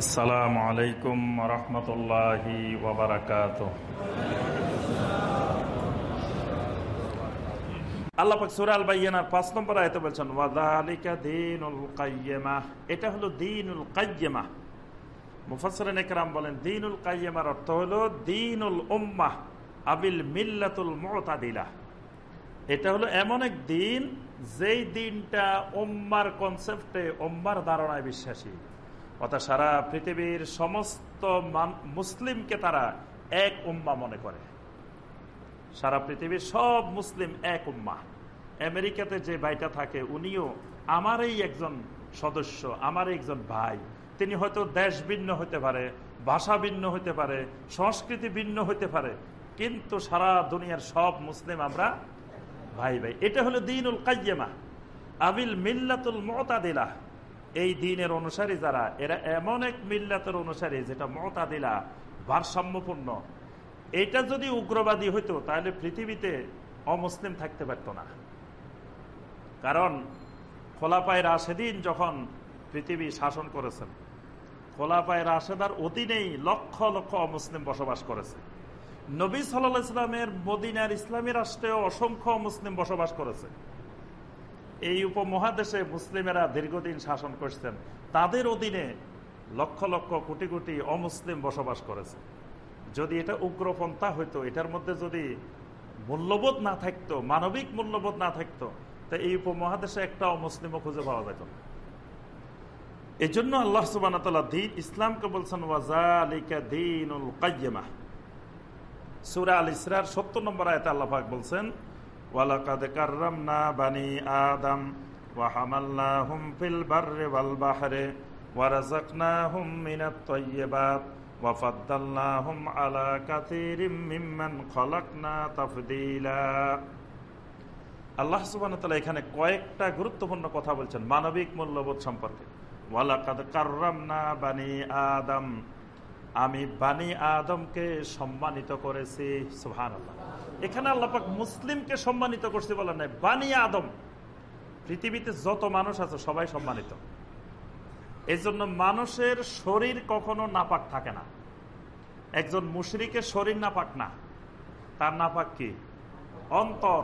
আসসালামু আলাইকুম রহমতুল্লাহি ওবরাকাত আল্লাহ পাক সূরা আল বাইয়ানার 5 নম্বর আয়াতে বলছেন, ওয়াযালিকা দীনুল কাইয়্যিমা। এটা হলো দীনুল কাইয়্যিমা। মুফাসসিরিন একরাম বলেন, দীনুল কাইয়্যিমার অর্থ হলো দীনুল উম্মাহ আবিল মিল্লাতুল মুতাদিলা। এটা হলো এমন এক দিন, যেই দিনটা উম্মার কনসেপ্টে উম্মার ধারণায় বিশ্বাসী। অর্থাৎ সারা পৃথিবীর সমস্ত মুসলিমকে তারা এক উম্মা মনে করে। সারা পৃথিবীর সব মুসলিম এক উম্মা। আমেরিকাতে যে ভাইটা থাকে, উনিও আমারই একজন সদস্য আমার একজন ভাই। তিনি হয়তো দেশ ভিন্ন হতে পারে, ভাষা ভিন্ন হতে পারে, সংস্কৃতি ভিন্ন হতে পারে, কিন্তু সারা দুনিয়ার সব মুসলিম আমরা ভাই ভাই এটা হলো দিনুল কাইয়েমা আবিল মিল্লাতুল মতাদিলা। এই দিনের অনুসারী যারা, এরা এমন এক মিল্লাতের অনুসারী যেটা মতাদিলা, ভারসাম্যপূর্ণ। এটা যদি উগ্রবাদী হইতো, তাহলে পৃথিবীতে অমুসলিম থাকতে পারত না। কারণ খোলাপায় রাশেদিন যখন পৃথিবী শাসন করেছেন খোলাপায় রাশেদার অধীনেই লক্ষ লক্ষ অমুসলিম বসবাস করেছে। নবী সাল্লাহ ইসলামের মদিনার ইসলামী রাষ্ট্রেও অসংখ্য মুসলিম বসবাস করেছে। এই উপমহাদেশে মুসলিমেরা দীর্ঘদিন শাসন করছেন। তাদের অধীনে লক্ষ লক্ষ কোটি কোটি অমুসলিম বসবাস করেছে। যদি এটা উগ্রপন্থা হইতো, এটার মধ্যে যদি মূল্যবোধ না থাকতো, মানবিক মূল্যবোধ না থাকতো, তা এই উপমহাদেশে একটা অমুসলিমও খুঁজে পাওয়া যেত না। এই জন্য আল্লাহ সুবান দিন ইসলামকে বলছেন ওয়াজালিকা কাইয়্যিমা। সুরা আল ইসরার সত্তর নম্বর আয়তে আল্লাহাক বলছেন ওয়ালাকাদ কাররামনা বানি আদম ওয়াহামাল্লাহুম ফিল বাররি ওয়াল বাহরে ওয়ারাযাকনাহুম মিনাত তাইয়্যিবাত ওয়াফাদ্দালনাহুম আলা কাসীরিম মিম্মান খলাকনা আল্লাহ সুবহানাহু ওয়া তাআলা এখানে কয়েকটা গুরুত্বপূর্ণ কথা বলছেন মানবিক মূল্যবোধ সম্পর্কে। ওয়ালাকাদ কাররামনা বানি আদম আমি বানি আদমকে সম্মানিত করেছি সুহান আল্লাহ এখানে আল্লাপাক মুসলিমকে সম্মানিত করছি বলেন নাই। বানি আদম, পৃথিবীতে যত মানুষ আছে সবাই সম্মানিত। এই জন্য মানুষের শরীর কখনো নাপাক থাকে না। একজন মুশরিকের শরীর নাপাক না। তার নাপাক কি? অন্তর।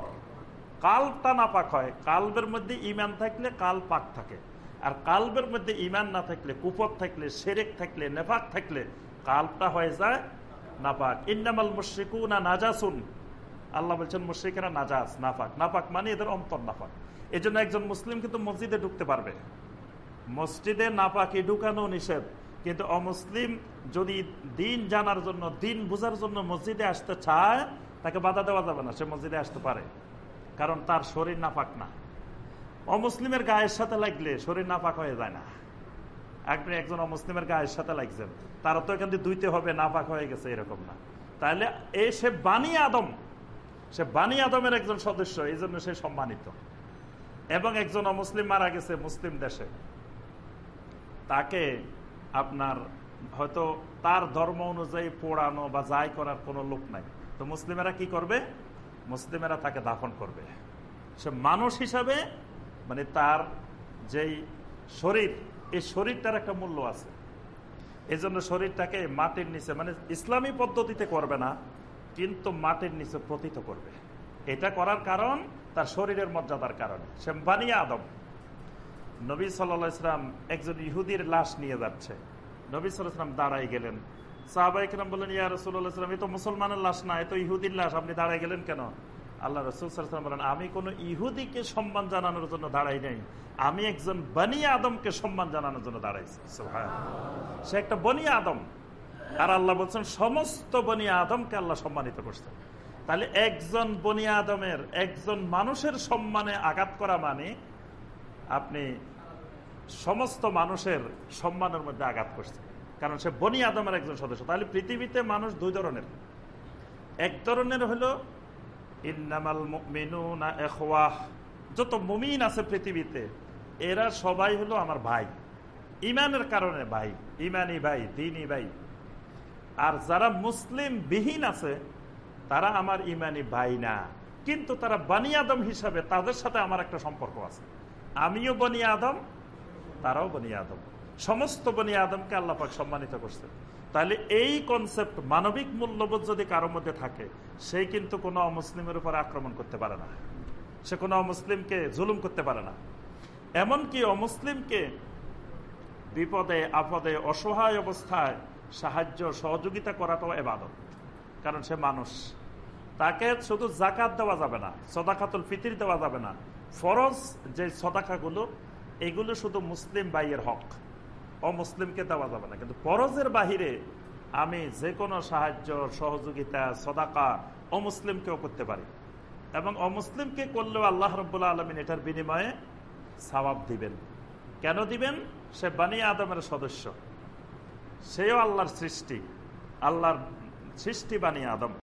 কালটা নাপাক হয়। কালবের মধ্যে ইমান থাকলে কাল পাক থাকে। আর কালবের মধ্যে ইমান না থাকলে কুপত থাকলে, সেরেক থাকলে, নেফাক থাকলে কালটা হয়ে যায় নাপাক ইন্নামাল মুশ্রিকু না নাজাসুন। আল্লাহ বলছেন, মুশ্রিকেরা নাজাস নাপাক নাপাক মানে এদের অন্তর নাপাক এই জন্য একজন মুসলিম কিন্তু মসজিদে ঢুকতে পারবে। মসজিদে নাপাকি ঢুকানো নিষেধ। কিন্তু অমুসলিম যদি দিন জানার জন্য, দিন বুঝার জন্য মসজিদে আসতে চায়, তাকে বাধা দেওয়া যাবে না, সে মসজিদে আসতে পারে। কারণ তার শরীর নাপাক না। অমুসলিমের গায়ের সাথে লাগলে শরীর নাপাক হয়ে যায় না। আপনি একজন অমুসলিমের গায়ের সাথে লাগছেন। তারা তো এখান দুইতে হবে নাপাক হয়ে গেছে, এরকম না। তাহলে এই সে বানি আদম, সে বানি আদমের একজন সদস্য, এই জন্য সে সম্মানিত। এবং একজন অমুসলিম মারা গেছে মুসলিম দেশে। তাকে আপনার হয়তো তার ধর্ম অনুযায়ী পোড়ানো বা যাই করার কোনো লোক নাই। তো মুসলিমেরা কি করবে? মুসলিমেরা তাকে দাফন করবে। সে মানুষ হিসাবে মানে তার যেই শরীর এই শরীরটার একটা মূল্য আছে। এই জন্য শরীরটাকে মাটির নিচে মানে ইসলামী পদ্ধতিতে করবে না, কিন্তু মাটির নিচে প্রতীত করবে। এটা করার কারণ তার শরীরের মর্যাদার কারণে। সে বানিয়া আদম। নবী সাল্লা ইসলাম একজন ইহুদির লাশ নিয়ে যাচ্ছে। নবী সাল্লাম দাঁড়াই গেলেন। সাহাবাইকরাম বললেন, ইয়া রসুল্লাহ ইসলাম এ তো মুসলমানের লাশ না, এ তো ইহুদির লাশ, আপনি দাঁড়াই গেলেন কেন? আল্লাহ রসুল বলেন, আমি কোনো ইহুদিকে সম্মান জানানোর জন্য দাঁড়াই নাই। আমি একজন বনিয়া আদমকে সম্মান জানানোর জন্য দাঁড়াইছি। সে একটা বনিয়া আদম। আর আল্লাহ বলছেন, সমস্ত বনিয়া আদমকে আল্লাহ সম্মানিত করছেন। তাহলে একজন বনিয়া আদমের, একজন মানুষের সম্মানে আঘাত করা মানে আপনি সমস্ত মানুষের সম্মানের মধ্যে আঘাত করছেন। কারণ সে বনি আদমের একজন সদস্য। তাহলে পৃথিবীতে মানুষ দুই ধরনের। এক ধরনের হলো ইন্নামাল যত মুমিন আছে পৃথিবীতে, এরা সবাই হলো আমার ভাই। ইমানের কারণে ভাই, ইমানি ভাই দিনই ভাই। আর যারা মুসলিম বিহীন আছে, তারা আমার ইমানি ভাই না। কিন্তু তারা বানি আদম হিসাবে তাদের সাথে আমার একটা সম্পর্ক আছে। আমিও বনি আদম, তারাও বনি আদম। সমস্ত বনি আদমকে আল্লাপাক সম্মানিত করছেন। তাহলে এই কনসেপ্ট মানবিক মূল্যবোধ যদি কারোর মধ্যে থাকে, সে কিন্তু কোনো অমুসলিমের উপর আক্রমণ করতে পারে না। সে কোনো অমুসলিমকে জুলুম করতে পারে না। এমনকি অমুসলিমকে বিপদে, আপদে, অসহায় অবস্থায় সাহায্য, সহযোগিতা করাটাও এবাদত। কারণ সে মানুষ। তাকে শুধু জাকাত দেওয়া যাবে না, সদাকাতুল ফিতির দেওয়া যাবে না। ফরজ যে সদাকাগুলো, এগুলো শুধু মুসলিম বাইয়ের হক। অমুসলিমকে দেওয়া যাবে না। কিন্তু ফরজের বাহিরে আমি যে কোনো সাহায্য, সহযোগিতা, সদাকা অমুসলিমকেও করতে পারি। এবং অমুসলিমকে করলেও আল্লাহ রব্বুল্লা আলমিন এটার বিনিময়ে সবাব দিবেন। কেন দিবেন? সে বানি আদমের সদস্য। সেও আল্লাহর সৃষ্টি। আল্লাহর সৃষ্টি বানি আদম।